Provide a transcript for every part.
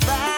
back.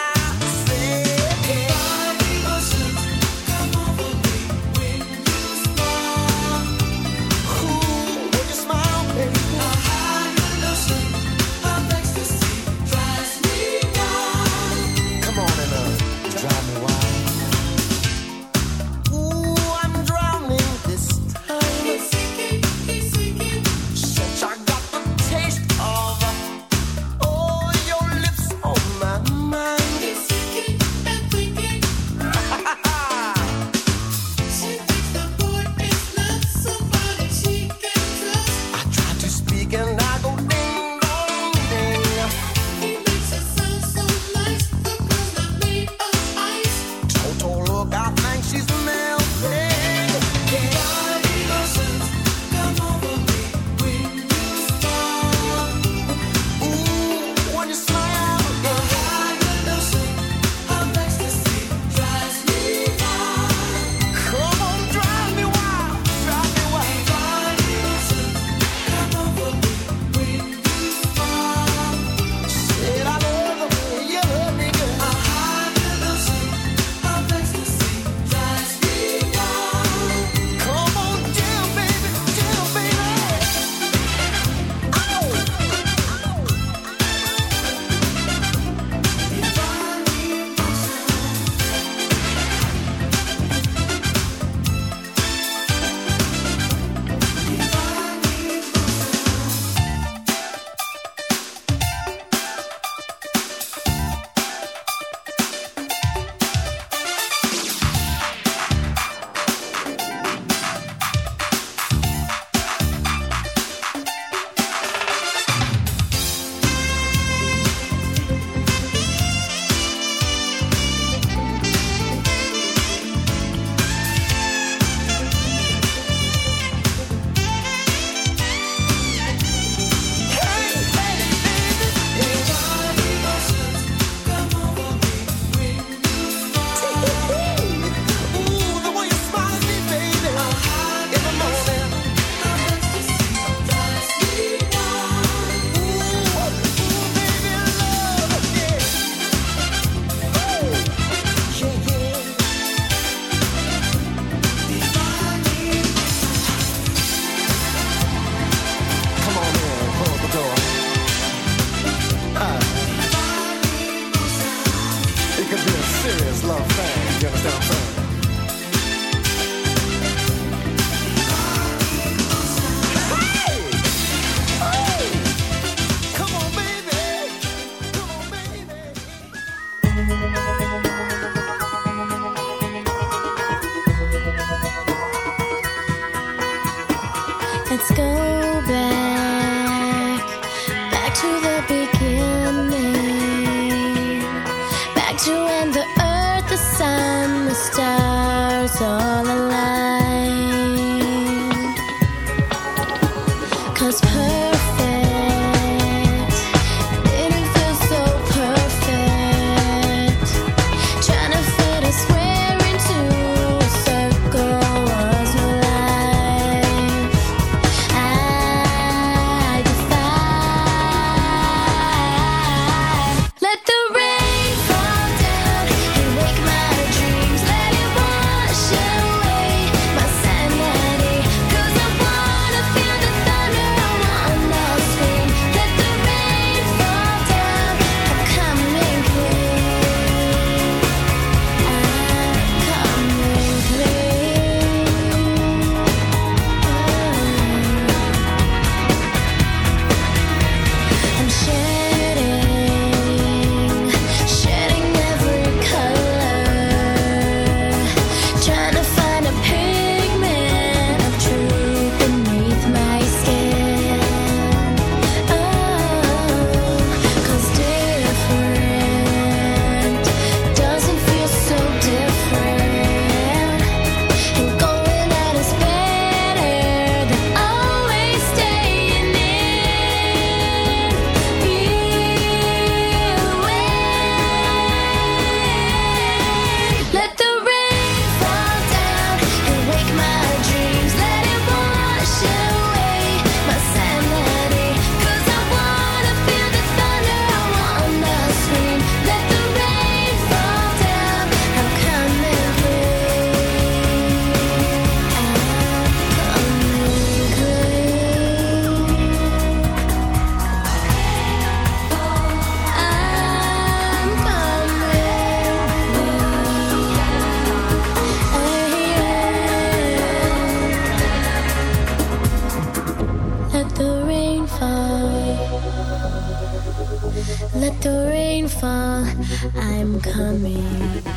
Yeah.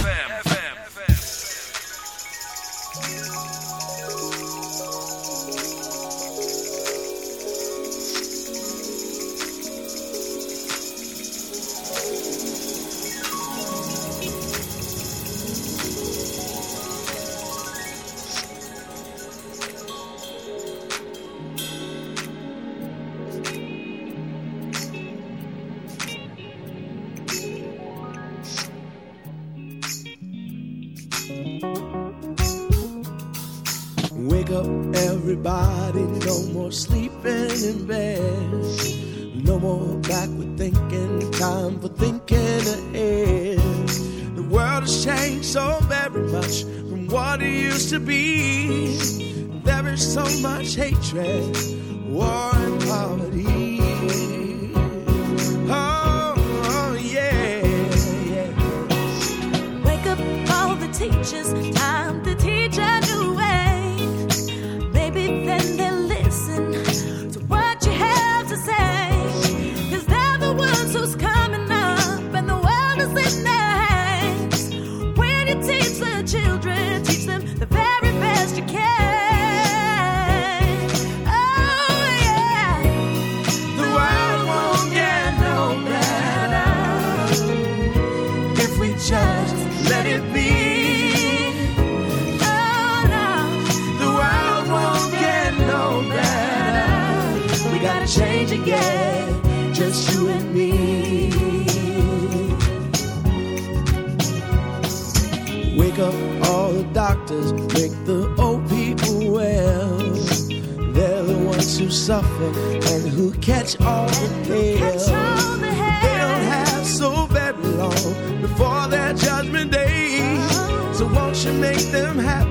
what it used to be. There is so much hatred, war, and poverty. Change again. Just you and me. Wake up all the doctors, make the old people well. They're the ones who suffer and who catch all the hell. They don't have so very long before their judgment day. So won't you make them happy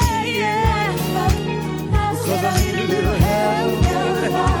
I need a little help.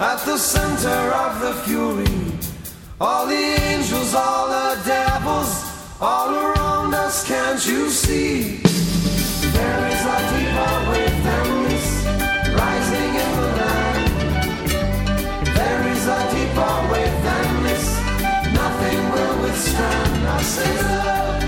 at the center of the fury. All the angels, all the devils, all around us, can't you see? There is a deeper within this, rising in the land. There is a deeper within this, nothing will withstand. us. say love.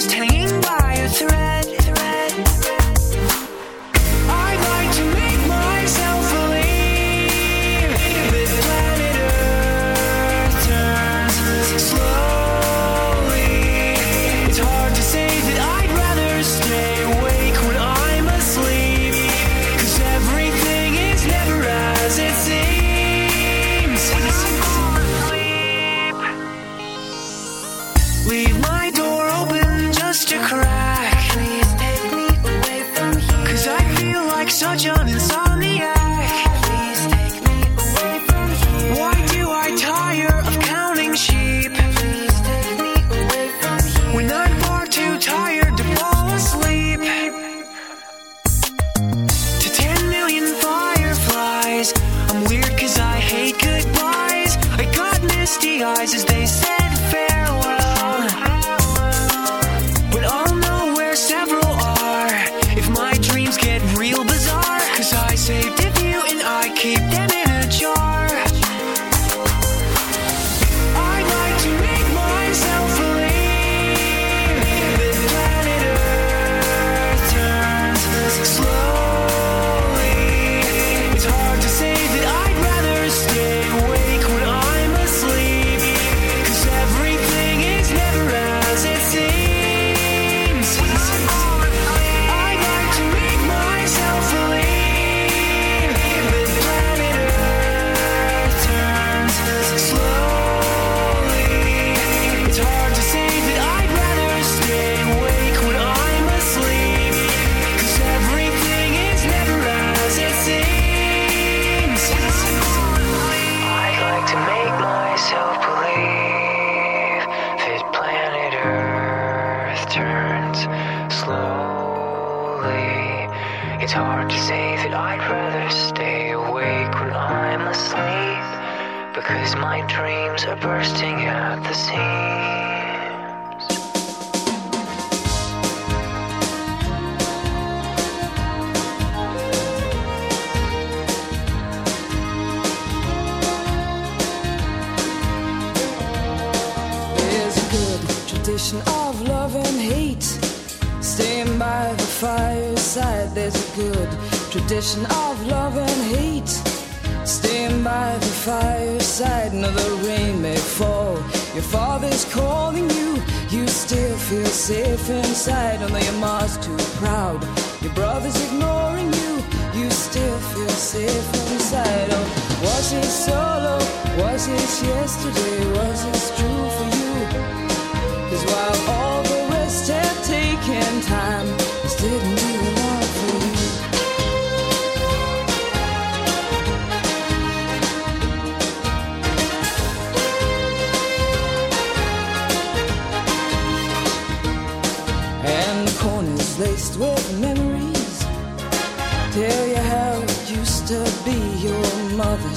just hang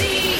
see.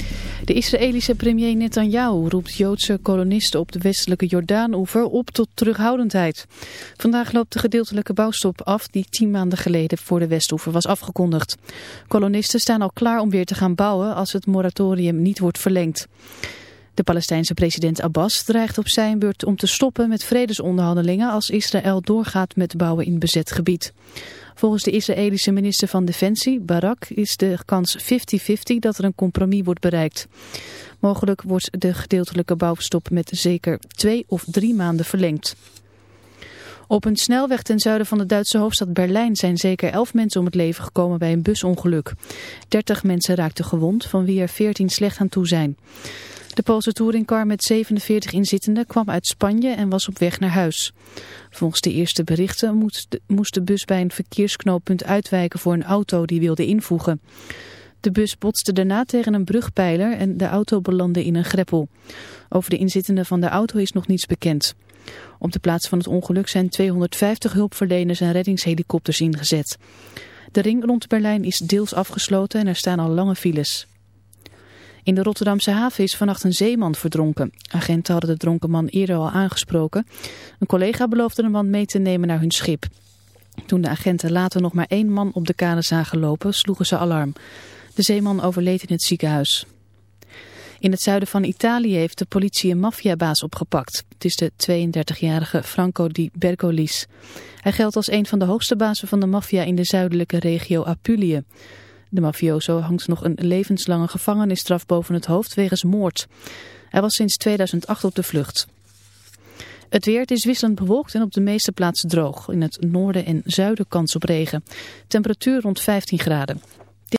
De Israëlische premier Netanyahu roept Joodse kolonisten op de westelijke Jordaanoever op tot terughoudendheid. Vandaag loopt de gedeeltelijke bouwstop af die tien maanden geleden voor de Westoever was afgekondigd. Kolonisten staan al klaar om weer te gaan bouwen als het moratorium niet wordt verlengd. De Palestijnse president Abbas dreigt op zijn beurt om te stoppen met vredesonderhandelingen als Israël doorgaat met bouwen in bezet gebied. Volgens de Israëlische minister van Defensie, Barak, is de kans 50-50 dat er een compromis wordt bereikt. Mogelijk wordt de gedeeltelijke bouwstop met zeker twee of drie maanden verlengd. Op een snelweg ten zuiden van de Duitse hoofdstad Berlijn zijn zeker elf mensen om het leven gekomen bij een busongeluk. 30 mensen raakten gewond, van wie er 14 slecht aan toe zijn. De Poolse touringcar met 47 inzittenden kwam uit Spanje en was op weg naar huis. Volgens de eerste berichten moest de, moest de bus bij een verkeersknooppunt uitwijken voor een auto die wilde invoegen. De bus botste daarna tegen een brugpijler en de auto belandde in een greppel. Over de inzittenden van de auto is nog niets bekend. Op de plaats van het ongeluk zijn 250 hulpverleners en reddingshelikopters ingezet. De ring rond Berlijn is deels afgesloten en er staan al lange files. In de Rotterdamse haven is vannacht een zeeman verdronken. Agenten hadden de dronken man eerder al aangesproken. Een collega beloofde de man mee te nemen naar hun schip. Toen de agenten later nog maar één man op de kade zagen lopen, sloegen ze alarm. De zeeman overleed in het ziekenhuis. In het zuiden van Italië heeft de politie een maffiabaas opgepakt. Het is de 32-jarige Franco di Bergolis. Hij geldt als een van de hoogste bazen van de maffia in de zuidelijke regio Apulië. De mafioso hangt nog een levenslange gevangenisstraf boven het hoofd wegens moord. Hij was sinds 2008 op de vlucht. Het weer is wisselend bewolkt en op de meeste plaatsen droog. In het noorden en zuiden kans op regen. Temperatuur rond 15 graden.